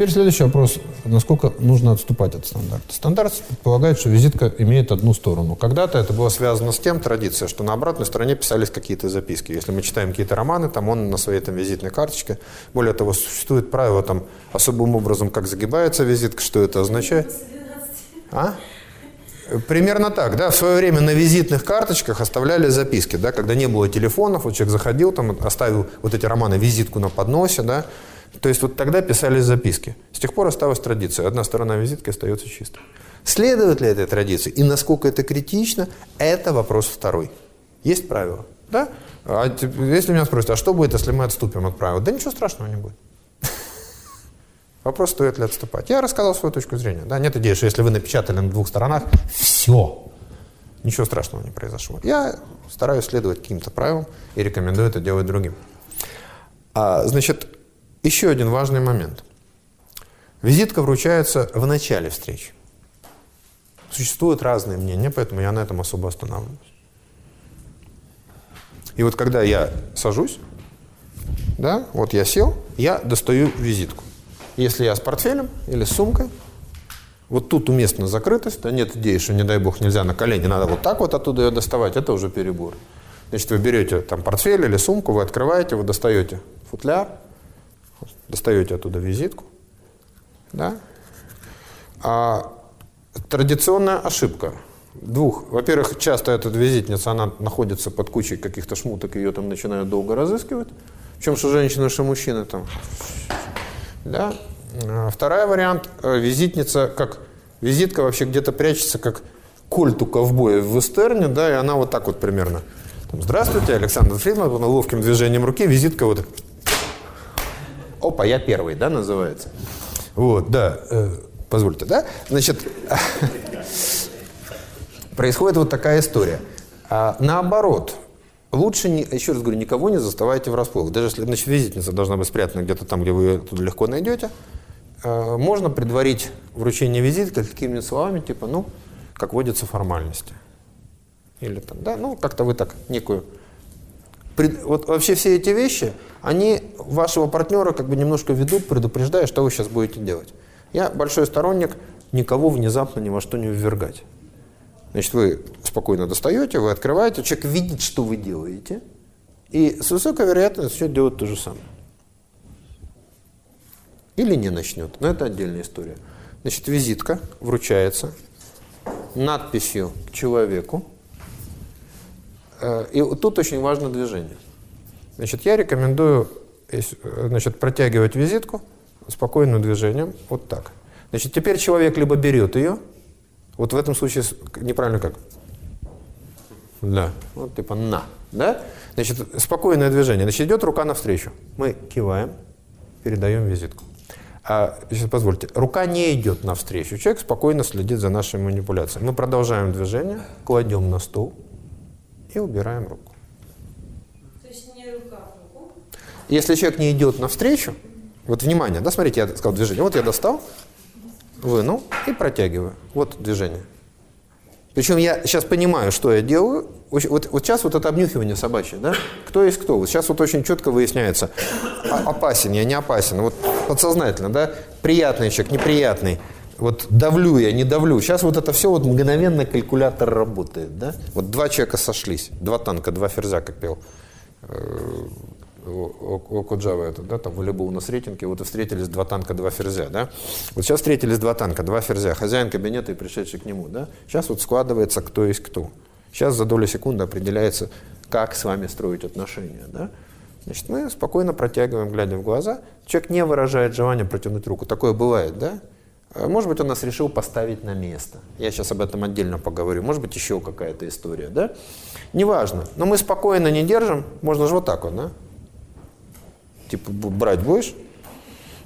Теперь следующий вопрос. Насколько нужно отступать от стандарта? Стандарт предполагает, что визитка имеет одну сторону. Когда-то это было связано с тем, традиция, что на обратной стороне писались какие-то записки. Если мы читаем какие-то романы, там он на своей там, визитной карточке. Более того, существует правило там особым образом, как загибается визитка, что это означает. А? Примерно так, да. В свое время на визитных карточках оставляли записки, да, когда не было телефонов, вот человек заходил, там, оставил вот эти романы, визитку на подносе, да. То есть вот тогда писались записки. С тех пор осталась традиция. Одна сторона визитки остается чистой. Следует ли этой традиции и насколько это критично, это вопрос второй. Есть правила, да? А если меня спросят, а что будет, если мы отступим от правил? Да ничего страшного не будет. Вопрос, стоит ли отступать. Я рассказал свою точку зрения. Да? Нет идеи, что если вы напечатали на двух сторонах, все, ничего страшного не произошло. Я стараюсь следовать каким-то правилам и рекомендую это делать другим. А, значит, еще один важный момент. Визитка вручается в начале встречи. Существуют разные мнения, поэтому я на этом особо останавливаюсь. И вот когда я сажусь, да, вот я сел, я достаю визитку. Если я с портфелем или с сумкой, вот тут уместна закрытость, да нет идеи, что, не дай бог, нельзя на колени, надо вот так вот оттуда ее доставать, это уже перебор. Значит, вы берете там портфель или сумку, вы открываете, вы достаете футляр, достаете оттуда визитку, да, а традиционная ошибка двух. Во-первых, часто эта визитница, она находится под кучей каких-то шмуток, ее там начинают долго разыскивать. Причем, что женщина, что мужчина там да? А второй вариант э, – визитница, как визитка вообще где-то прячется, как кольт у ковбоя в вестерне, да, и она вот так вот примерно. Здравствуйте, Александр Фридман, ловким движением руки, визитка вот Опа, я первый, да, называется. Вот, да, э, позвольте, да? Значит, происходит вот такая история. А, наоборот, Лучше, не, еще раз говорю, никого не заставайте врасплох. Даже если значит, визитница должна быть спрятана где-то там, где вы ее тут легко найдете, э, можно предварить вручение визитки какими-нибудь словами, типа, ну, как водятся формальности. Или там, да, ну, как-то вы так некую... Вот вообще все эти вещи, они вашего партнера как бы немножко ведут, предупреждая, что вы сейчас будете делать. Я большой сторонник никого внезапно ни во что не ввергать. Значит, вы спокойно достаете, вы открываете, человек видит, что вы делаете, и с высокой вероятностью начнет делать то же самое. Или не начнет, но это отдельная история. Значит, визитка вручается надписью к человеку, и тут очень важно движение. Значит, я рекомендую значит, протягивать визитку спокойным движением, вот так. Значит, теперь человек либо берет ее, вот в этом случае неправильно как? Да. Вот типа на. Да? Значит, спокойное движение. Значит, идет рука навстречу. Мы киваем, передаем визитку. А, сейчас позвольте, рука не идет навстречу. Человек спокойно следит за нашей манипуляцией. Мы продолжаем движение, кладем на стол и убираем руку. То есть не рука в руку? Если человек не идет навстречу, вот внимание, да, смотрите, я сказал движение. Вот я достал, вынул и протягиваю. Вот движение. Причем я сейчас понимаю, что я делаю. Вот, вот сейчас вот это обнюхивание собачье, да? Кто есть кто? Вот сейчас вот очень четко выясняется, а, опасен я, не опасен. Вот подсознательно, да? Приятный человек, неприятный. Вот давлю я, не давлю. Сейчас вот это все вот мгновенно калькулятор работает, да? Вот два человека сошлись, два танка, два ферзя, как пел э, Окуджава это, да, там волейбол на Сретенке, вот и встретились два танка, два ферзя, да. Вот сейчас встретились два танка, два ферзя, хозяин кабинета и пришедший к нему, да. Сейчас вот складывается, кто есть кто. Сейчас за долю секунды определяется, как с вами строить отношения, да. Значит, мы спокойно протягиваем, глядя в глаза. Человек не выражает желания протянуть руку. Такое бывает, да? А может быть, он нас решил поставить на место. Я сейчас об этом отдельно поговорю. Может быть, еще какая-то история, да? Неважно. Но мы спокойно не держим. Можно же вот так вот, да? типа, брать будешь?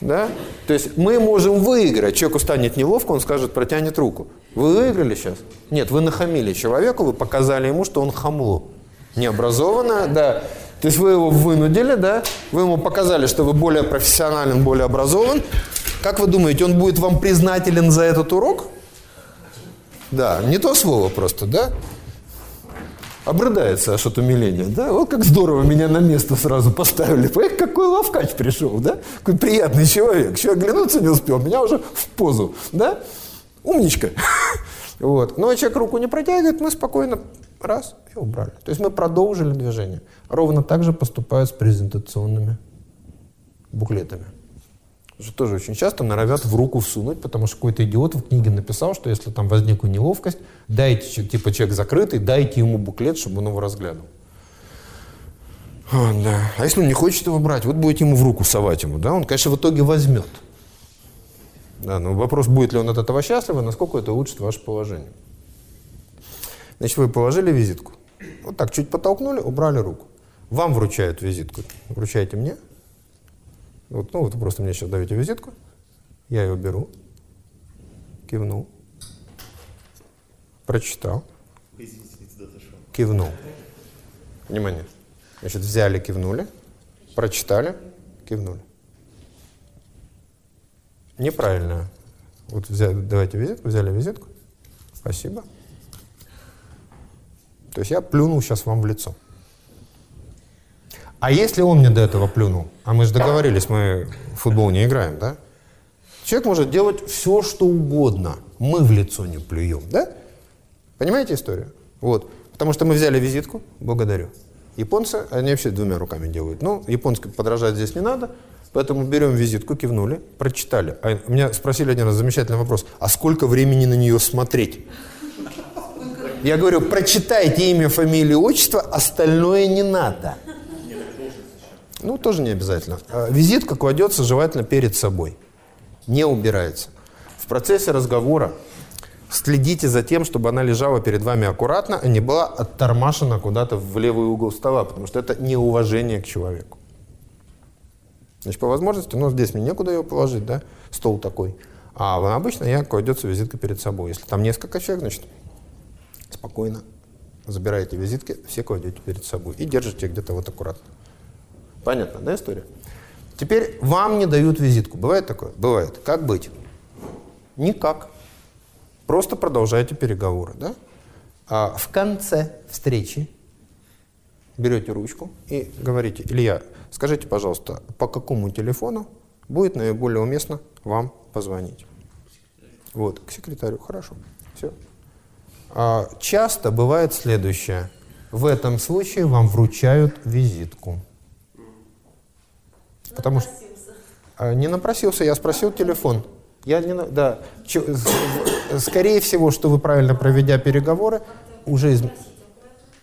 Да? То есть мы можем выиграть. Человеку станет неловко, он скажет, протянет руку. Вы выиграли сейчас? Нет, вы нахамили человеку, вы показали ему, что он хамло. Необразованное, да. То есть вы его вынудили, да? Вы ему показали, что вы более профессионален, более образован. Как вы думаете, он будет вам признателен за этот урок? Да, не то слово просто, да? обрыдается аж от умиления, да? Вот как здорово меня на место сразу поставили. Эх, какой лавкач пришел, да? Какой приятный человек. Еще оглянуться не успел, меня уже в позу, да? Умничка. Вот. Но человек руку не протягивает, мы спокойно раз и убрали. То есть мы продолжили движение. Ровно так же поступают с презентационными буклетами. Что тоже очень часто норовят в руку всунуть, потому что какой-то идиот в книге написал, что если там возникла неловкость, дайте, типа человек закрытый, дайте ему буклет, чтобы он его разглядывал. А, да. а если он не хочет его брать, вот будете ему в руку совать ему, да, он, конечно, в итоге возьмет. Да, но вопрос, будет ли он от этого счастлив, насколько это улучшит ваше положение. Значит, вы положили визитку. Вот так чуть подтолкнули, убрали руку. Вам вручают визитку. Вручаете мне. Вот, ну, вот просто мне сейчас даете визитку. Я ее беру. Кивнул. Прочитал. Кивнул. Внимание. Значит, взяли, кивнули. Прочитали, кивнули. Неправильно. Вот взяли, давайте визитку, взяли визитку. Спасибо. То есть я плюнул сейчас вам в лицо. А если он мне до этого плюнул, а мы же договорились, мы в футбол не играем, да? Человек может делать все, что угодно. Мы в лицо не плюем, да? Понимаете историю? Вот. Потому что мы взяли визитку, благодарю. Японцы, они вообще двумя руками делают. Ну, японский подражать здесь не надо, поэтому берем визитку, кивнули, прочитали. А меня спросили один раз замечательный вопрос, а сколько времени на нее смотреть? Я говорю, прочитайте имя, фамилию, отчество, остальное не надо. Ну, тоже не обязательно. А, визитка кладется желательно перед собой. Не убирается. В процессе разговора следите за тем, чтобы она лежала перед вами аккуратно, а не была оттормашена куда-то в левый угол стола, потому что это неуважение к человеку. Значит, по возможности, ну, здесь мне некуда ее положить, да, стол такой. А обычно я кладется визитка перед собой. Если там несколько человек, значит, спокойно забираете визитки, все кладете перед собой и держите где-то вот аккуратно. Понятно, да, история? Теперь вам не дают визитку. Бывает такое? Бывает. Как быть? Никак. Просто продолжайте переговоры, да? А в конце встречи берете ручку и говорите, Илья, скажите, пожалуйста, по какому телефону будет наиболее уместно вам позвонить? Вот, к секретарю. Хорошо. Все. А, часто бывает следующее. В этом случае вам вручают визитку. Потому что... А, не напросился, я спросил телефон. Я не... Да. Ч... Скорее всего, что вы правильно проведя переговоры, уже из...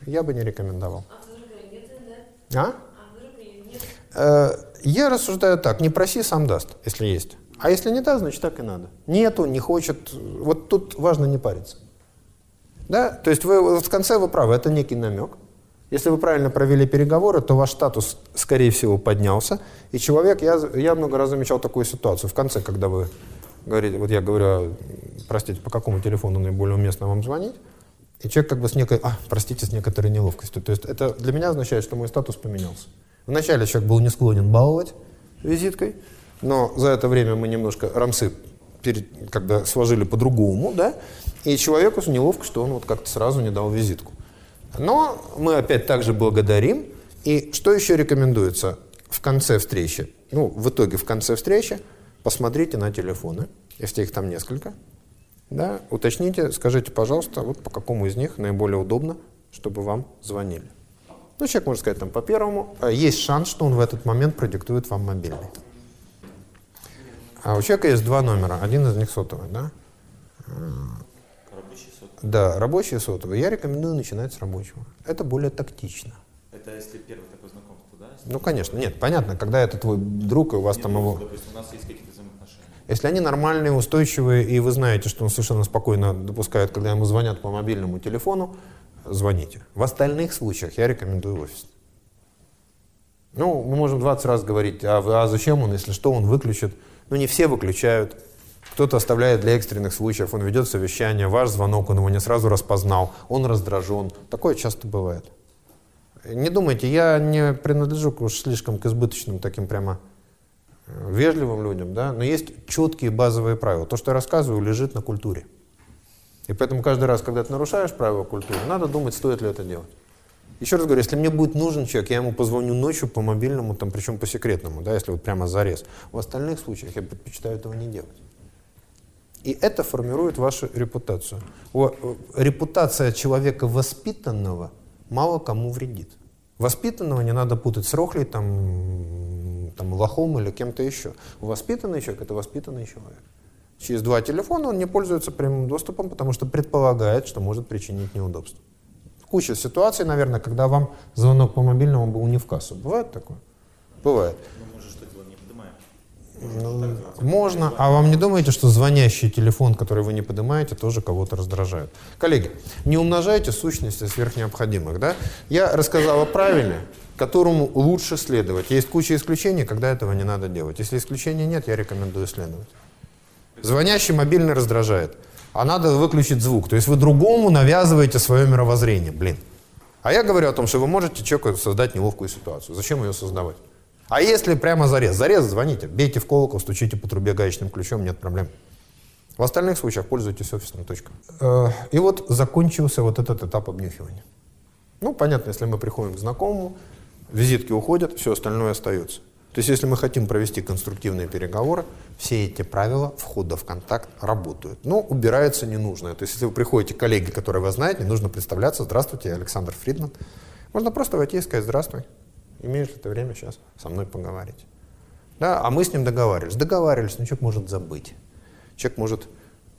Я бы не рекомендовал. А? Э, я рассуждаю так, не проси, сам даст, если есть. А если не даст, значит так и надо. Нету, не хочет. Вот тут важно не париться. Да? То есть вы в конце вы правы, это некий намек. Если вы правильно провели переговоры, то ваш статус, скорее всего, поднялся. И человек, я, я много раз замечал такую ситуацию. В конце, когда вы говорите, вот я говорю, простите, по какому телефону наиболее уместно вам звонить, и человек как бы с некой, а, простите, с некоторой неловкостью. То есть это для меня означает, что мой статус поменялся. Вначале человек был не склонен баловать визиткой, но за это время мы немножко рамсы перед, когда сложили по-другому, да, и человеку неловко, что он вот как-то сразу не дал визитку. Но мы опять также благодарим. И что еще рекомендуется в конце встречи? Ну, в итоге в конце встречи посмотрите на телефоны, если их там несколько. Да, уточните, скажите, пожалуйста, вот по какому из них наиболее удобно, чтобы вам звонили. Ну, человек может сказать там по первому. А есть шанс, что он в этот момент продиктует вам мобильный. А у человека есть два номера, один из них сотовый, да? Да, рабочие сотовые. Я рекомендую начинать с рабочего. Это более тактично. Это если первое такое знакомство, да? Ну, конечно. Нет, понятно, когда это твой друг, и у вас Нет, там ну, его... Допустим, у нас есть какие-то взаимоотношения. Если они нормальные, устойчивые, и вы знаете, что он совершенно спокойно допускает, когда ему звонят по мобильному телефону, звоните. В остальных случаях я рекомендую офис. Ну, мы можем 20 раз говорить, а, а зачем он, если что, он выключит. Ну, не все выключают. Кто-то оставляет для экстренных случаев, он ведет совещание, ваш звонок, он его не сразу распознал, он раздражен. Такое часто бывает. Не думайте, я не принадлежу к уж слишком к избыточным таким прямо э, вежливым людям, да, но есть четкие базовые правила. То, что я рассказываю, лежит на культуре. И поэтому каждый раз, когда ты нарушаешь правила культуры, надо думать, стоит ли это делать. Еще раз говорю, если мне будет нужен человек, я ему позвоню ночью по мобильному, там, причем по секретному, да, если вот прямо зарез. В остальных случаях я предпочитаю этого не делать. И это формирует вашу репутацию. О, репутация человека воспитанного мало кому вредит. Воспитанного не надо путать с рохлей, там, там, лохом или кем-то еще. Воспитанный человек – это воспитанный человек. Через два телефона он не пользуется прямым доступом, потому что предполагает, что может причинить неудобство. Куча ситуаций, наверное, когда вам звонок по мобильному был не в кассу. Бывает такое? Бывает. Ну, мы же что делаем, не поднимаем. Ну, можно, а вам не думаете, что звонящий телефон, который вы не поднимаете, тоже кого-то раздражает? Коллеги, не умножайте сущности сверх необходимых. Да? Я рассказал о правиле, которому лучше следовать. Есть куча исключений, когда этого не надо делать. Если исключений нет, я рекомендую следовать. Звонящий мобильный раздражает, а надо выключить звук. То есть вы другому навязываете свое мировоззрение, блин. А я говорю о том, что вы можете человеку создать неловкую ситуацию. Зачем ее создавать? А если прямо зарез? Зарез звоните, бейте в колокол, стучите по трубе гаечным ключом, нет проблем. В остальных случаях пользуйтесь офисным точкой. Э, и вот закончился вот этот этап обнюхивания. Ну, понятно, если мы приходим к знакомому, визитки уходят, все остальное остается. То есть, если мы хотим провести конструктивные переговоры, все эти правила входа в контакт работают. Но убирается ненужное. То есть, если вы приходите к коллеге, который вы знаете, не нужно представляться. Здравствуйте, я Александр Фридман. Можно просто войти и сказать «Здравствуй». Имеешь ли ты время сейчас со мной поговорить? Да, а мы с ним договаривались. Договаривались, но человек может забыть. Человек может,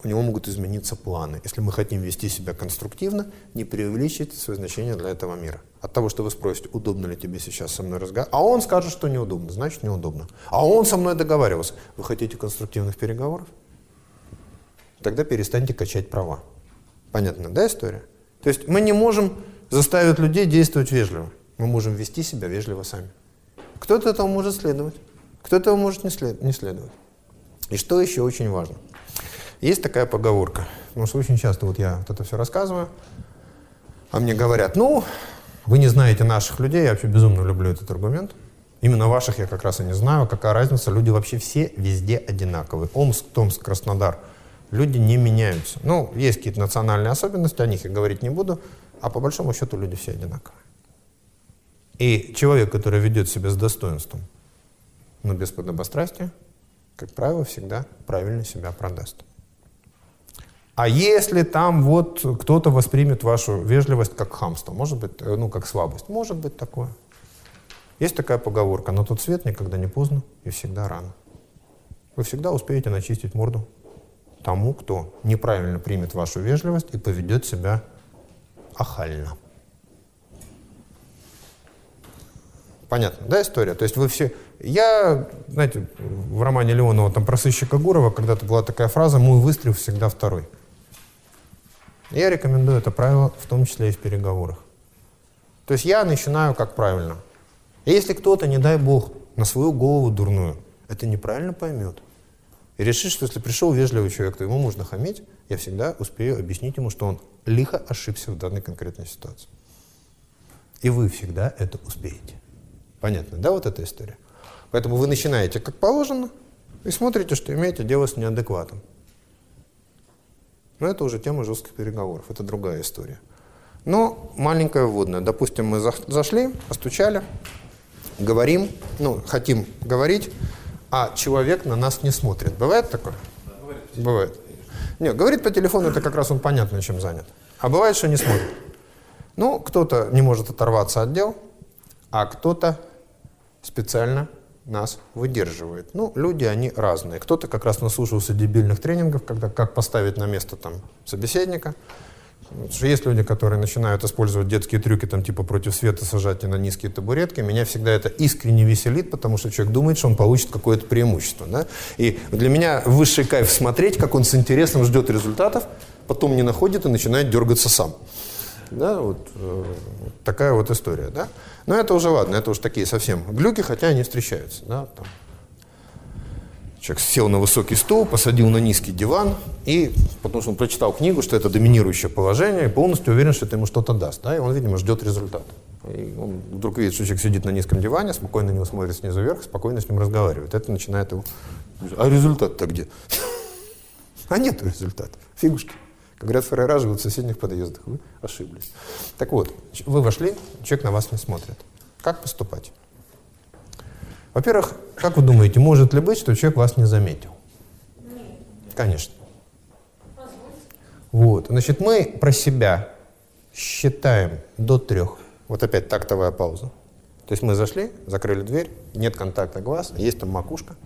у него могут измениться планы. Если мы хотим вести себя конструктивно, не преувеличивайте свое значение для этого мира. От того, что вы спросите, удобно ли тебе сейчас со мной разговаривать, а он скажет, что неудобно, значит неудобно. А он со мной договаривался. Вы хотите конструктивных переговоров? Тогда перестаньте качать права. Понятно, да, история? То есть мы не можем заставить людей действовать вежливо. Мы можем вести себя вежливо сами. Кто-то этого может следовать, кто-то этого может не, след, не следовать. И что еще очень важно? Есть такая поговорка, потому что очень часто вот я вот это все рассказываю, а мне говорят, ну, вы не знаете наших людей, я вообще безумно люблю этот аргумент. Именно ваших я как раз и не знаю, какая разница, люди вообще все везде одинаковые. Омск, Томск, Краснодар. Люди не меняются. Ну, есть какие-то национальные особенности, о них я говорить не буду, а по большому счету люди все одинаковые. И человек, который ведет себя с достоинством, но без подобострастия, как правило, всегда правильно себя продаст. А если там вот кто-то воспримет вашу вежливость как хамство, может быть, э, ну, как слабость, может быть такое. Есть такая поговорка, но тот свет никогда не поздно и всегда рано. Вы всегда успеете начистить морду тому, кто неправильно примет вашу вежливость и поведет себя ахально. Понятно, да, история? То есть вы все... Я, знаете, в романе Леонова там про сыщика Гурова когда-то была такая фраза «Мой выстрел всегда второй». Я рекомендую это правило, в том числе и в переговорах. То есть я начинаю как правильно. И если кто-то, не дай бог, на свою голову дурную, это неправильно поймет. И решит, что если пришел вежливый человек, то ему можно хамить, я всегда успею объяснить ему, что он лихо ошибся в данной конкретной ситуации. И вы всегда это успеете. Понятно, да, вот эта история? Поэтому вы начинаете как положено и смотрите, что имеете дело с неадекватом. Но это уже тема жестких переговоров, это другая история. Но маленькая вводная. Допустим, мы зашли, постучали, говорим, ну, хотим говорить, а человек на нас не смотрит. Бывает такое? Да, бывает. Нет, говорит по телефону, это как раз он понятно, чем занят. А бывает, что не смотрит. Ну, кто-то не может оторваться от дел, а кто-то специально нас выдерживает. Ну, люди, они разные. Кто-то как раз наслушался дебильных тренингов, когда как поставить на место там собеседника. есть люди, которые начинают использовать детские трюки, там типа против света сажать на низкие табуретки. Меня всегда это искренне веселит, потому что человек думает, что он получит какое-то преимущество. Да? И для меня высший кайф смотреть, как он с интересом ждет результатов, потом не находит и начинает дергаться сам. Да, вот э, такая вот история, да. Но это уже ладно, это уже такие совсем глюки, хотя они встречаются, да. Там. Человек сел на высокий стул, посадил на низкий диван, и потому что он прочитал книгу, что это доминирующее положение, и полностью уверен, что это ему что-то даст, да, и он, видимо, ждет результата. И он вдруг видит, что человек сидит на низком диване, спокойно на него смотрит снизу вверх, спокойно с ним разговаривает. Это начинает его... А результат-то где? А нет результата. Фигушки. Говорят, фраера живут в соседних подъездах. Вы ошиблись. Так вот, вы вошли, человек на вас не смотрит. Как поступать? Во-первых, как вы думаете, может ли быть, что человек вас не заметил? Конечно. Вот. Значит, мы про себя считаем до трех. Вот опять тактовая пауза. То есть мы зашли, закрыли дверь, нет контакта глаз, есть там макушка.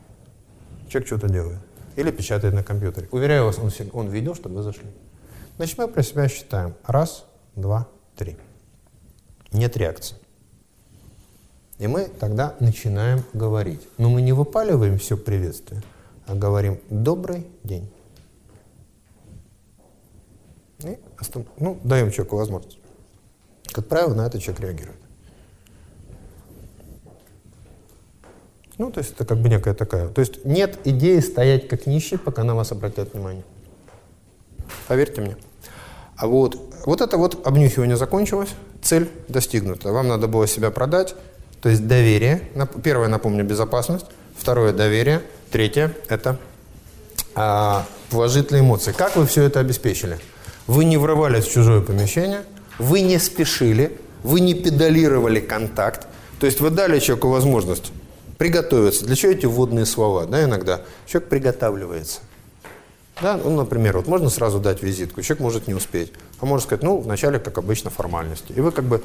Человек что-то делает. Или печатает на компьютере. Уверяю вас, он, он видел, что вы зашли. Значит, мы про себя считаем. Раз, два, три. Нет реакции. И мы тогда начинаем говорить. Но мы не выпаливаем все приветствие, а говорим «добрый день». И остан- ну, даем человеку возможность. Как правило, на это человек реагирует. Ну, то есть это как бы некая такая... То есть нет идеи стоять как нищий, пока на вас обратят внимание. Поверьте мне. А вот, вот это вот обнюхивание закончилось, цель достигнута. Вам надо было себя продать, то есть доверие. Первое, напомню, безопасность. Второе – доверие. Третье – это а, положительные эмоции. Как вы все это обеспечили? Вы не врывались в чужое помещение, вы не спешили, вы не педалировали контакт. То есть вы дали человеку возможность приготовиться. Для чего эти вводные слова? Да, иногда человек приготавливается. Да, ну, например, вот можно сразу дать визитку, человек может не успеть. А может сказать, ну, вначале, как обычно, формальности. И вы как бы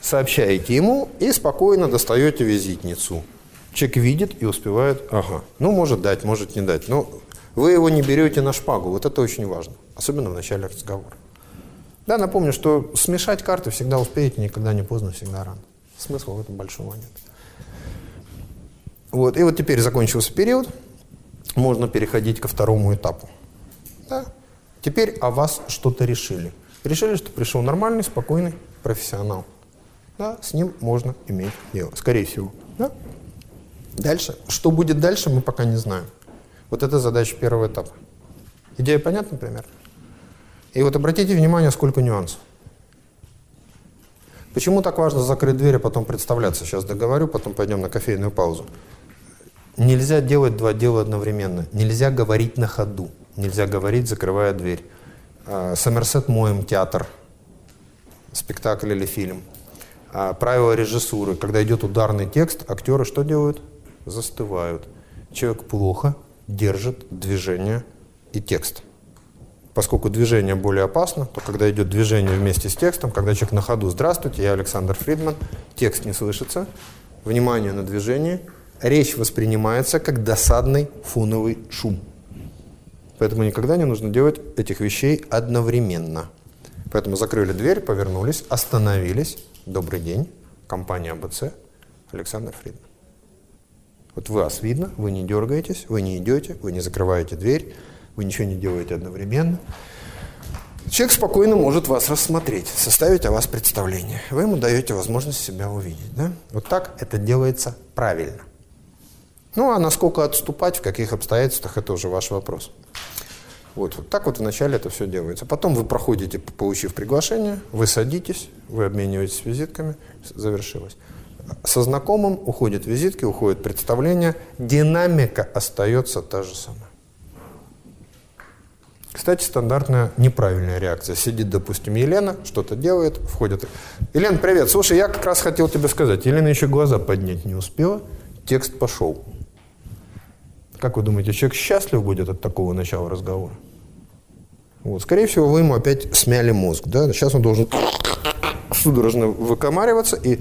сообщаете ему и спокойно достаете визитницу. Человек видит и успевает, ага, ну, может дать, может не дать. Но вы его не берете на шпагу, вот это очень важно, особенно в начале разговора. Да, напомню, что смешать карты всегда успеете, никогда не поздно, всегда рано. Смысла в этом большого нет. Вот, и вот теперь закончился период, можно переходить ко второму этапу. Да? Теперь о вас что-то решили. Решили, что пришел нормальный, спокойный профессионал. Да? С ним можно иметь дело, скорее всего. Да? Дальше. Что будет дальше, мы пока не знаем. Вот это задача первого этапа. Идея понятна, например? И вот обратите внимание, сколько нюансов. Почему так важно закрыть дверь, а потом представляться? Сейчас договорю, потом пойдем на кофейную паузу. Нельзя делать два дела одновременно. Нельзя говорить на ходу. Нельзя говорить, закрывая дверь. А, Сомерсет Моем театр, спектакль или фильм. А, Правила режиссуры. Когда идет ударный текст, актеры что делают? Застывают. Человек плохо держит движение и текст. Поскольку движение более опасно, то когда идет движение вместе с текстом, когда человек на ходу «Здравствуйте, я Александр Фридман», текст не слышится, внимание на движение, речь воспринимается как досадный фоновый шум. Поэтому никогда не нужно делать этих вещей одновременно. Поэтому закрыли дверь, повернулись, остановились. Добрый день, компания АБЦ, Александр Фридман. Вот вас видно, вы не дергаетесь, вы не идете, вы не закрываете дверь, вы ничего не делаете одновременно. Человек спокойно может вас рассмотреть, составить о вас представление. Вы ему даете возможность себя увидеть. Да? Вот так это делается правильно. Ну, а насколько отступать, в каких обстоятельствах, это уже ваш вопрос. Вот, вот так вот вначале это все делается. Потом вы проходите, получив приглашение, вы садитесь, вы обмениваетесь визитками, завершилось. Со знакомым уходят визитки, уходит представление, динамика остается та же самая. Кстати, стандартная неправильная реакция. Сидит, допустим, Елена, что-то делает, входит. Елена, привет. Слушай, я как раз хотел тебе сказать. Елена еще глаза поднять не успела, текст пошел. Как вы думаете, человек счастлив будет от такого начала разговора? Вот. Скорее всего, вы ему опять смяли мозг. Да? Сейчас он должен судорожно выкомариваться. И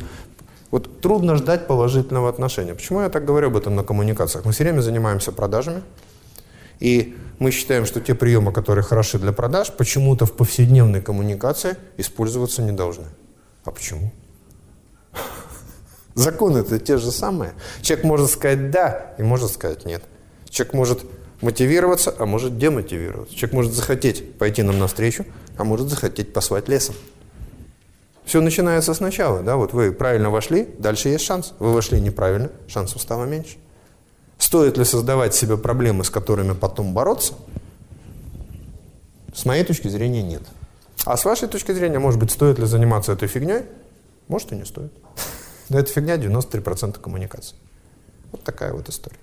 вот трудно ждать положительного отношения. Почему я так говорю об этом на коммуникациях? Мы все время занимаемся продажами. И мы считаем, что те приемы, которые хороши для продаж, почему-то в повседневной коммуникации использоваться не должны. А почему? Законы-то те же самые. Человек может сказать «да» и может сказать «нет». Человек может мотивироваться, а может демотивироваться. Человек может захотеть пойти нам навстречу, а может захотеть послать лесом. Все начинается сначала. Да? Вот вы правильно вошли, дальше есть шанс. Вы вошли неправильно, шансов стало меньше. Стоит ли создавать себе проблемы, с которыми потом бороться? С моей точки зрения, нет. А с вашей точки зрения, может быть, стоит ли заниматься этой фигней? Может и не стоит. Но эта фигня 93% коммуникации. Вот такая вот история.